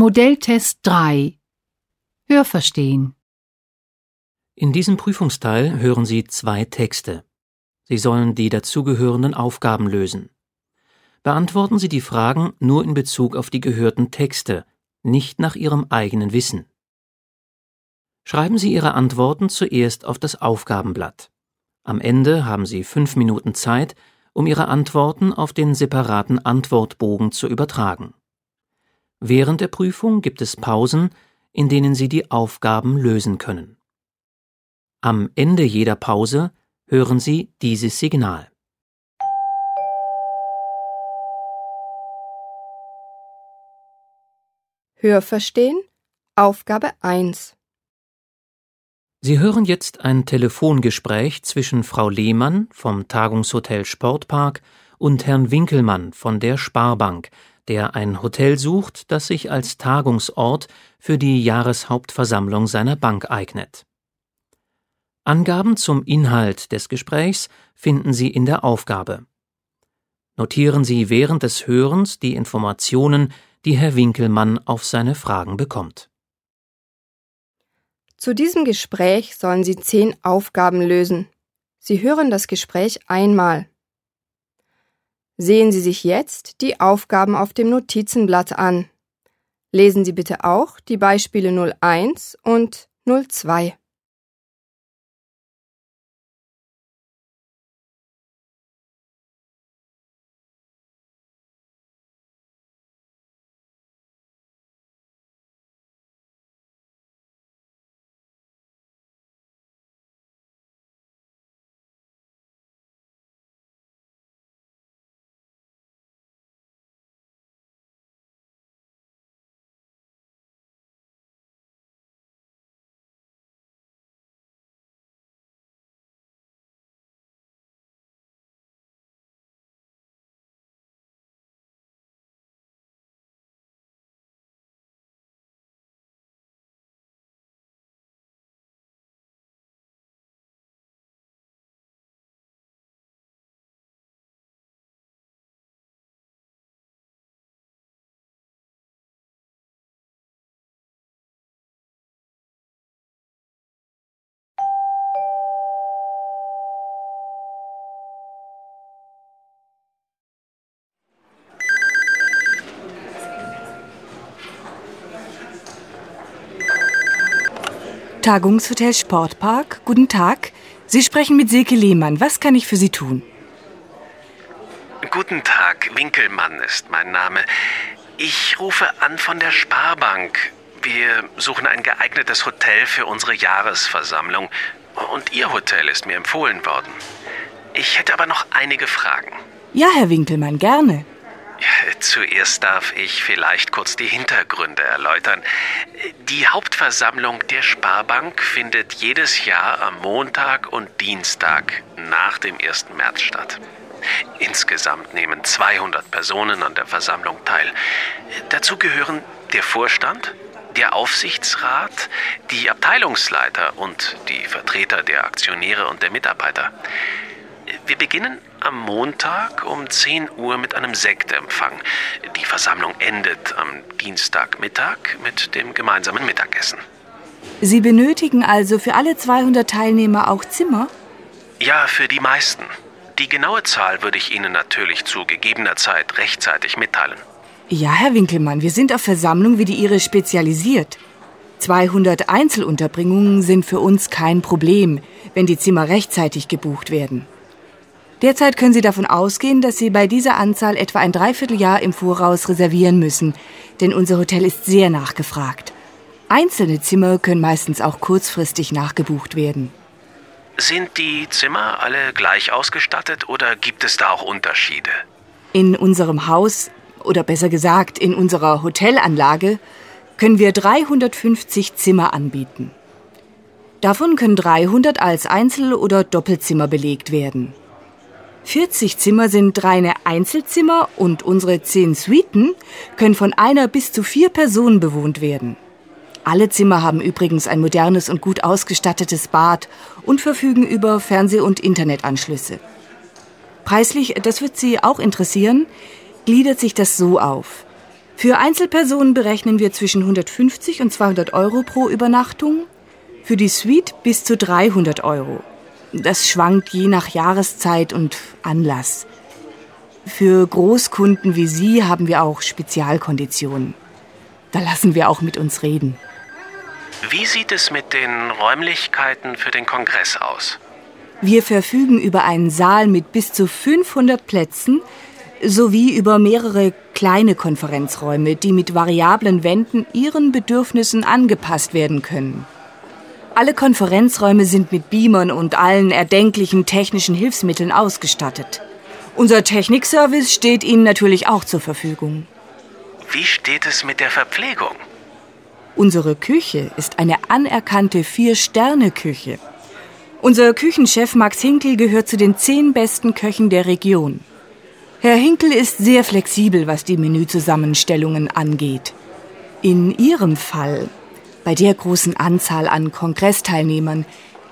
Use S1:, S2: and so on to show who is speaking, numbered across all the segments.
S1: Modelltest 3 Hörverstehen
S2: In diesem Prüfungsteil hören Sie zwei Texte. Sie sollen die dazugehörenden Aufgaben lösen. Beantworten Sie die Fragen nur in Bezug auf die gehörten Texte, nicht nach Ihrem eigenen Wissen. Schreiben Sie Ihre Antworten zuerst auf das Aufgabenblatt. Am Ende haben Sie fünf Minuten Zeit, um Ihre Antworten auf den separaten Antwortbogen zu übertragen. Während der Prüfung gibt es Pausen, in denen Sie die Aufgaben lösen können. Am Ende jeder Pause hören Sie dieses Signal.
S3: Hörverstehen Aufgabe 1
S2: Sie hören jetzt ein Telefongespräch zwischen Frau Lehmann vom Tagungshotel Sportpark und Herrn Winkelmann von der Sparbank, der ein Hotel sucht, das sich als Tagungsort für die Jahreshauptversammlung seiner Bank eignet. Angaben zum Inhalt des Gesprächs finden Sie in der Aufgabe. Notieren Sie während des Hörens die Informationen, die Herr Winkelmann auf seine Fragen bekommt.
S3: Zu diesem Gespräch sollen Sie zehn Aufgaben lösen. Sie hören das Gespräch einmal. Sehen Sie sich jetzt die Aufgaben auf dem Notizenblatt an. Lesen Sie bitte auch die Beispiele 01 und 02.
S4: Tagungshotel Sportpark. Guten Tag. Sie sprechen mit Silke Lehmann. Was kann ich für Sie tun?
S5: Guten Tag, Winkelmann ist mein Name. Ich rufe an von der Sparbank. Wir suchen ein geeignetes Hotel für unsere Jahresversammlung. Und Ihr Hotel ist mir empfohlen worden. Ich hätte aber noch einige Fragen.
S4: Ja, Herr Winkelmann, gerne.
S5: Zuerst darf ich vielleicht kurz die Hintergründe erläutern. Die Hauptversammlung der Sparbank findet jedes Jahr am Montag und Dienstag nach dem 1. März statt. Insgesamt nehmen 200 Personen an der Versammlung teil. Dazu gehören der Vorstand, der Aufsichtsrat, die Abteilungsleiter und die Vertreter der Aktionäre und der Mitarbeiter. Wir beginnen am Montag um 10 Uhr mit einem Sektempfang. Die Versammlung endet am Dienstagmittag mit dem gemeinsamen Mittagessen.
S4: Sie benötigen also für alle 200 Teilnehmer auch Zimmer?
S5: Ja, für die meisten. Die genaue Zahl würde ich Ihnen natürlich zu gegebener Zeit rechtzeitig mitteilen.
S4: Ja, Herr Winkelmann, wir sind auf Versammlungen wie die Ihre spezialisiert. 200 Einzelunterbringungen sind für uns kein Problem, wenn die Zimmer rechtzeitig gebucht werden. Derzeit können Sie davon ausgehen, dass Sie bei dieser Anzahl etwa ein Dreivierteljahr im Voraus reservieren müssen, denn unser Hotel ist sehr nachgefragt. Einzelne Zimmer können meistens auch kurzfristig nachgebucht werden.
S5: Sind die Zimmer alle gleich ausgestattet oder gibt es da auch Unterschiede?
S4: In unserem Haus, oder besser gesagt in unserer Hotelanlage, können wir 350 Zimmer anbieten. Davon können 300 als Einzel- oder Doppelzimmer belegt werden. 40 Zimmer sind reine Einzelzimmer und unsere 10 Suiten können von einer bis zu vier Personen bewohnt werden. Alle Zimmer haben übrigens ein modernes und gut ausgestattetes Bad und verfügen über Fernseh- und Internetanschlüsse. Preislich, das wird Sie auch interessieren, gliedert sich das so auf. Für Einzelpersonen berechnen wir zwischen 150 und 200 Euro pro Übernachtung, für die Suite bis zu 300 Euro. Das schwankt je nach Jahreszeit und Anlass. Für Großkunden wie Sie haben wir auch Spezialkonditionen. Da lassen wir auch mit uns reden.
S5: Wie sieht es mit den Räumlichkeiten für den Kongress aus?
S4: Wir verfügen über einen Saal mit bis zu 500 Plätzen sowie über mehrere kleine Konferenzräume, die mit variablen Wänden Ihren Bedürfnissen angepasst werden können. Alle Konferenzräume sind mit Beamern und allen erdenklichen technischen Hilfsmitteln ausgestattet. Unser Technikservice steht Ihnen natürlich auch zur Verfügung.
S5: Wie steht es mit der Verpflegung?
S4: Unsere Küche ist eine anerkannte Vier-Sterne-Küche. Unser Küchenchef Max Hinkel gehört zu den zehn besten Köchen der Region. Herr Hinkel ist sehr flexibel, was die Menüzusammenstellungen angeht. In Ihrem Fall, bei der großen Anzahl an Kongressteilnehmern,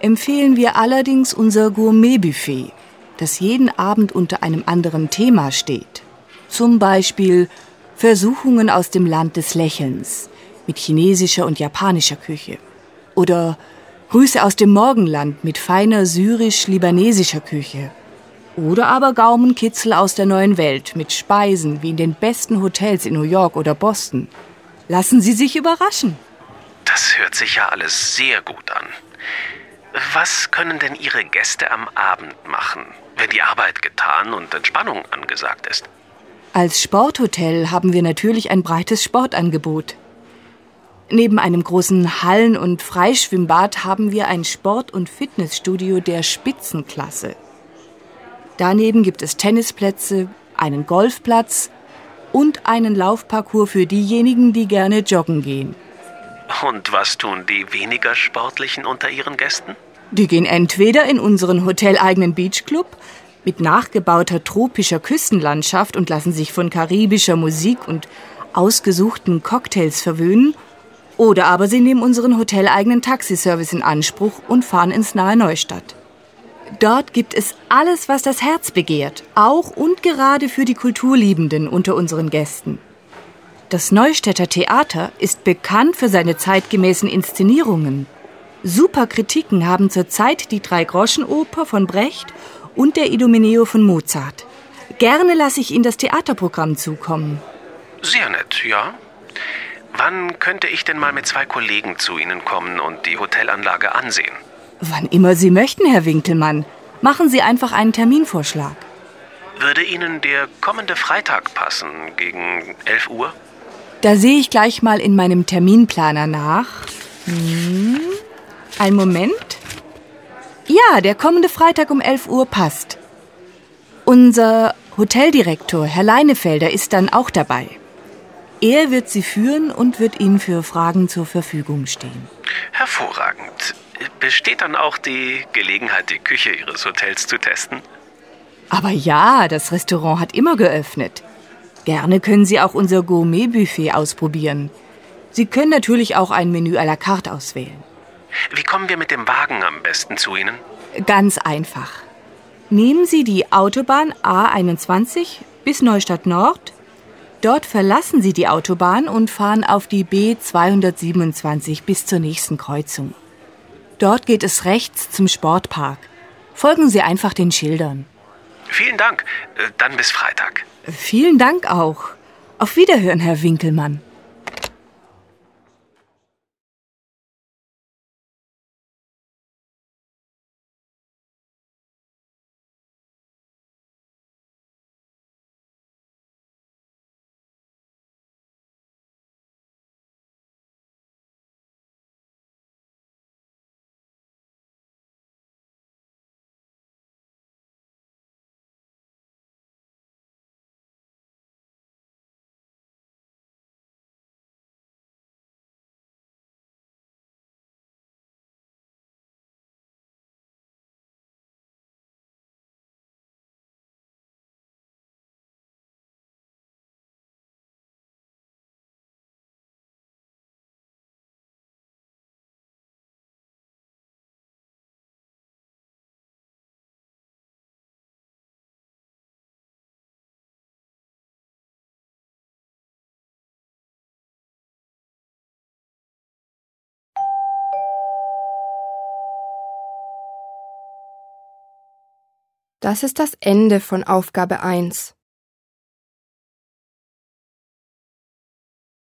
S4: empfehlen wir allerdings unser Gourmet-Buffet, das jeden Abend unter einem anderen Thema steht. Zum Beispiel Versuchungen aus dem Land des Lächelns mit chinesischer und japanischer Küche. Oder Grüße aus dem Morgenland mit feiner syrisch-libanesischer Küche oder aber Gaumenkitzel aus der neuen Welt mit Speisen wie in den besten Hotels in New York oder Boston. Lassen Sie sich überraschen.
S5: Das hört sich ja alles sehr gut an. Was können denn Ihre Gäste am Abend machen, wenn die Arbeit getan und Entspannung angesagt ist?
S4: Als Sporthotel haben wir natürlich ein breites Sportangebot. Neben einem großen Hallen- und Freischwimmbad haben wir ein Sport- und Fitnessstudio der Spitzenklasse. Daneben gibt es Tennisplätze, einen Golfplatz und einen Laufparcours für diejenigen, die gerne joggen gehen.
S5: Und was tun die weniger sportlichen unter ihren Gästen?
S4: Die gehen entweder in unseren hoteleigenen Beachclub mit nachgebauter tropischer Küstenlandschaft und lassen sich von karibischer Musik und ausgesuchten Cocktails verwöhnen, oder aber sie nehmen unseren hoteleigenen Taxiservice in Anspruch und fahren ins nahe Neustadt. Dort gibt es alles, was das Herz begehrt, auch und gerade für die Kulturliebenden unter unseren Gästen. Das Neustädter Theater ist bekannt für seine zeitgemäßen Inszenierungen. Super Kritiken haben zurzeit die Drei-Groschen-Oper von Brecht und der Idomeneo von Mozart. Gerne lasse ich Ihnen das Theaterprogramm zukommen.
S5: Sehr nett, ja. Wann könnte ich denn mal mit zwei Kollegen zu Ihnen kommen und die Hotelanlage ansehen?
S4: Wann immer Sie möchten, Herr Winkelmann. Machen Sie einfach einen Terminvorschlag.
S5: Würde Ihnen der kommende Freitag passen, gegen 11 Uhr?
S4: Da sehe ich gleich mal in meinem Terminplaner nach. Hm, ein Moment. Ja, der kommende Freitag um 11 Uhr passt. Unser Hoteldirektor, Herr Leinefelder, ist dann auch dabei. Er wird Sie führen und wird Ihnen für Fragen zur Verfügung stehen.
S5: Hervorragend. Besteht dann auch die Gelegenheit, die Küche Ihres Hotels zu testen?
S4: Aber ja, das Restaurant hat immer geöffnet. Gerne können Sie auch unser Gourmet-Buffet ausprobieren. Sie können natürlich auch ein Menü à la carte auswählen.
S5: Wie kommen wir mit dem Wagen am besten zu Ihnen?
S4: Ganz einfach. Nehmen Sie die Autobahn A21 bis Neustadt Nord. Dort verlassen Sie die Autobahn und fahren auf die B227 bis zur nächsten Kreuzung. Dort geht es rechts zum Sportpark. Folgen Sie einfach den Schildern.
S5: Vielen Dank. Äh, Dann bis Freitag.
S4: Vielen Dank auch. Auf Wiederhören, Herr Winkelmann.
S3: Das ist das Ende von Aufgabe 1.